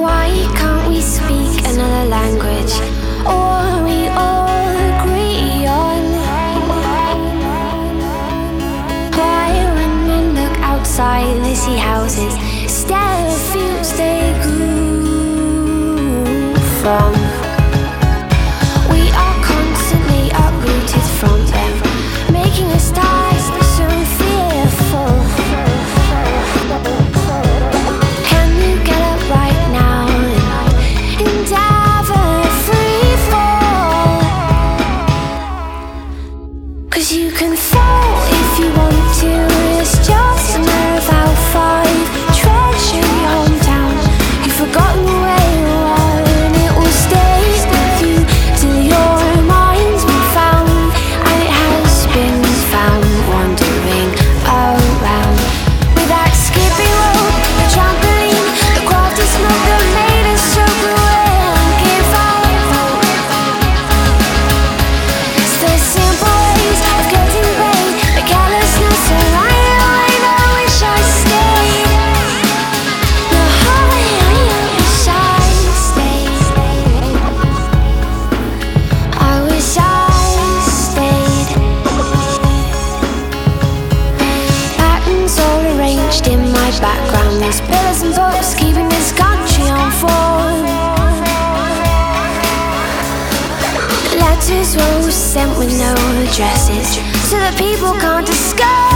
Why can't we speak another language? Or we all agree on? Why, when men look outside, they see houses, fields they grew from? can say sent with no addresses so that people can't discover.